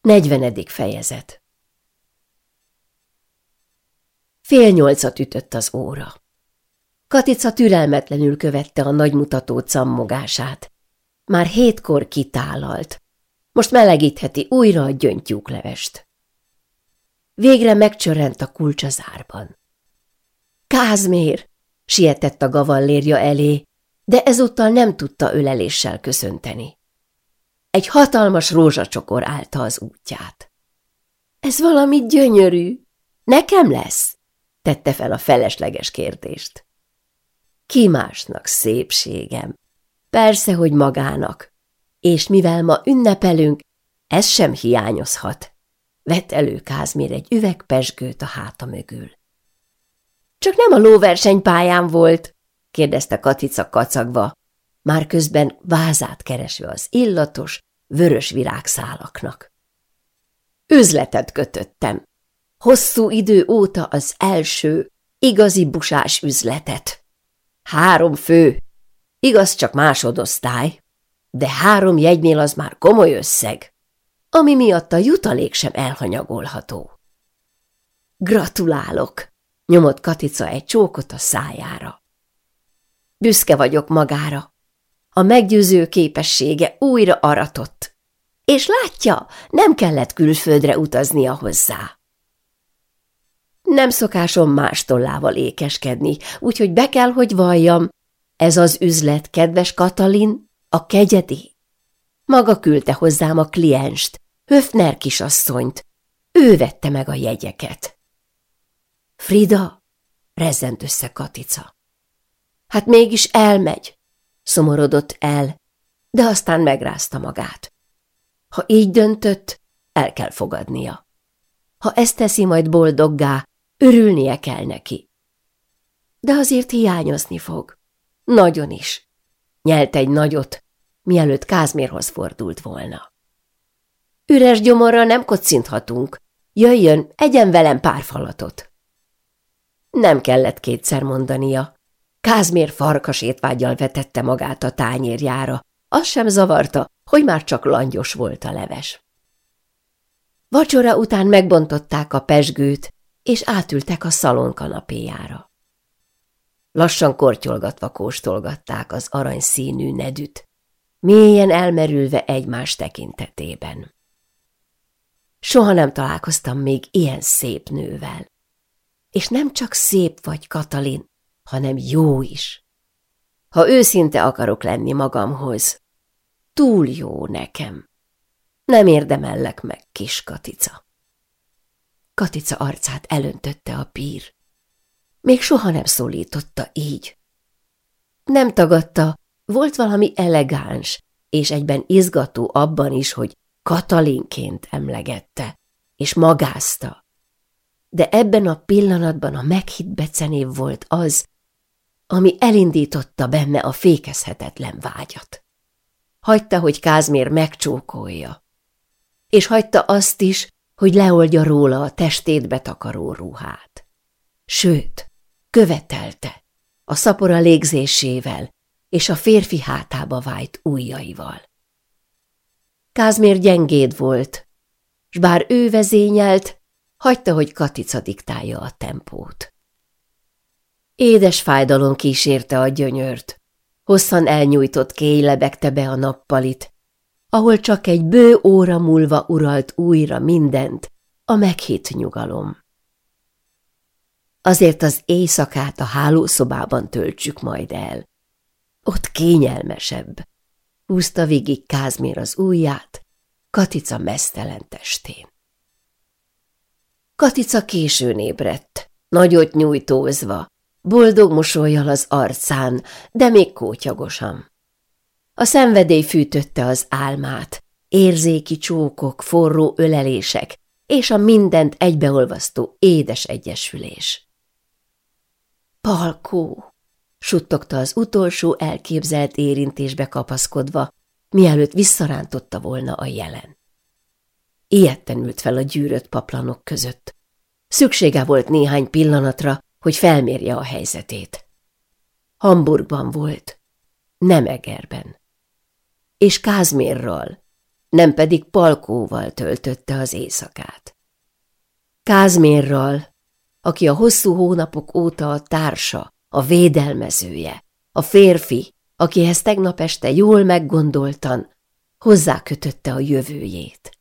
Negyvenedik fejezet Fél nyolcat ütött az óra. Katica türelmetlenül követte a nagymutató cammogását. Már hétkor kitálalt. Most melegítheti újra a gyöngytyúklevest. Végre megcsörrent a kulcs az árban. Kázmér! sietett a gavallérja elé, de ezúttal nem tudta öleléssel köszönteni. Egy hatalmas rózsacsokor állta az útját. Ez valami gyönyörű. Nekem lesz? tette fel a felesleges kérdést. Ki másnak szépségem? Persze, hogy magának. És mivel ma ünnepelünk, ez sem hiányozhat. Vett elő Kázmér egy üvegpesgőt a háta mögül. Csak nem a lóversenypályán volt, kérdezte Katica kacagva, már közben vázát keresve az illatos, vörös virágszálaknak. Üzletet kötöttem. Hosszú idő óta az első, igazi busás üzletet. Három fő, igaz csak másodosztály, de három jegynél az már komoly összeg, ami miatt a jutalék sem elhanyagolható. Gratulálok, nyomott Katica egy csókot a szájára. Büszke vagyok magára, a meggyőző képessége újra aratott. És látja, nem kellett külföldre utaznia hozzá. Nem szokásom más tollával ékeskedni, úgyhogy be kell, hogy valljam, ez az üzlet, kedves Katalin, a kegyedi. Maga küldte hozzám a klienst, Höfner kisasszonyt. Ő vette meg a jegyeket. Frida, rezzent össze Katica. Hát mégis elmegy, szomorodott el, de aztán megrázta magát. Ha így döntött, el kell fogadnia. Ha ezt teszi majd boldoggá, örülnie kell neki. De azért hiányozni fog. Nagyon is. Nyelt egy nagyot, mielőtt Kázmérhoz fordult volna. Üres gyomorra nem kocinthatunk. Jöjjön, egyen velem pár falatot. Nem kellett kétszer mondania. Kázmér farkas étvágyal vetette magát a tányérjára. Az sem zavarta, hogy már csak langyos volt a leves. Vacsora után megbontották a pesgőt, és átültek a szalon kanapéjára. Lassan kortyolgatva kóstolgatták az aranyszínű nedűt, mélyen elmerülve egymás tekintetében. Soha nem találkoztam még ilyen szép nővel. És nem csak szép vagy, Katalin, hanem jó is. Ha őszinte akarok lenni magamhoz, túl jó nekem. Nem érdemellek meg, kis Katica. Katica arcát elöntötte a pír. Még soha nem szólította így. Nem tagadta, volt valami elegáns, és egyben izgató abban is, hogy Katalinként emlegette, és magázta. De ebben a pillanatban a meghitt becenév volt az, ami elindította benne a fékezhetetlen vágyat. Hagyta, hogy Kázmér megcsókolja, és hagyta azt is, hogy leoldja róla a testét betakaró ruhát. Sőt, követelte, a szapora légzésével és a férfi hátába vájt ujjaival. Kázmér gyengéd volt, s bár ő vezényelt, hagyta, hogy Katica diktálja a tempót. Édes fájdalom kísérte a gyönyört. Hosszan elnyújtott kéj lebegte be a nappalit, ahol csak egy bő óra múlva uralt újra mindent, a meghitt nyugalom. Azért az éjszakát a hálószobában töltsük majd el. Ott kényelmesebb. Húzta végig Kázmér az ujját, Katica mesztelen testén. Katica későn ébredt, nagyot nyújtózva, boldog mosolyjal az arcán, de még kótyagosan. A szenvedély fűtötte az álmát, érzéki csókok, forró ölelések, és a mindent egybeolvasztó édes egyesülés. Palkó! suttogta az utolsó elképzelt érintésbe kapaszkodva, mielőtt visszarántotta volna a jelen. Ilyetten ült fel a gyűrött paplanok között. Szüksége volt néhány pillanatra, hogy felmérje a helyzetét. Hamburgban volt, nem Egerben. És Kázmérral, nem pedig Palkóval töltötte az éjszakát. Kázmérral, aki a hosszú hónapok óta a társa, a védelmezője, a férfi, akihez tegnap este jól meggondoltan hozzákötötte a jövőjét.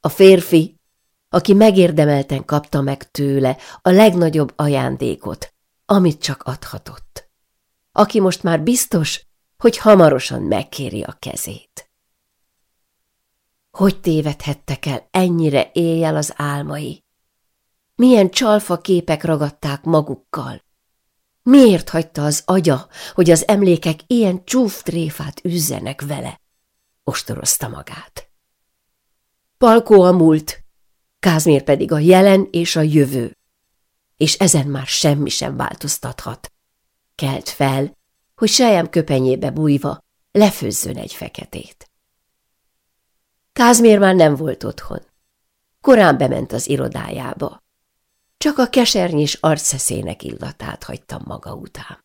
A férfi, aki megérdemelten kapta meg tőle a legnagyobb ajándékot, amit csak adhatott. Aki most már biztos, hogy hamarosan megkéri a kezét. Hogy tévedhettek el ennyire éjjel az álmai? Milyen csalfa képek ragadták magukkal? Miért hagyta az agya, hogy az emlékek ilyen csúftréfát üzzenek vele? Ostorozta magát. Palkó a múlt, Kázmér pedig a jelen és a jövő, és ezen már semmi sem változtathat. Kelt fel, hogy sejem köpenyébe bújva lefőzzön egy feketét. Kázmér már nem volt otthon. Korán bement az irodájába. Csak a kesernyés arcszeszének illatát hagytam maga után.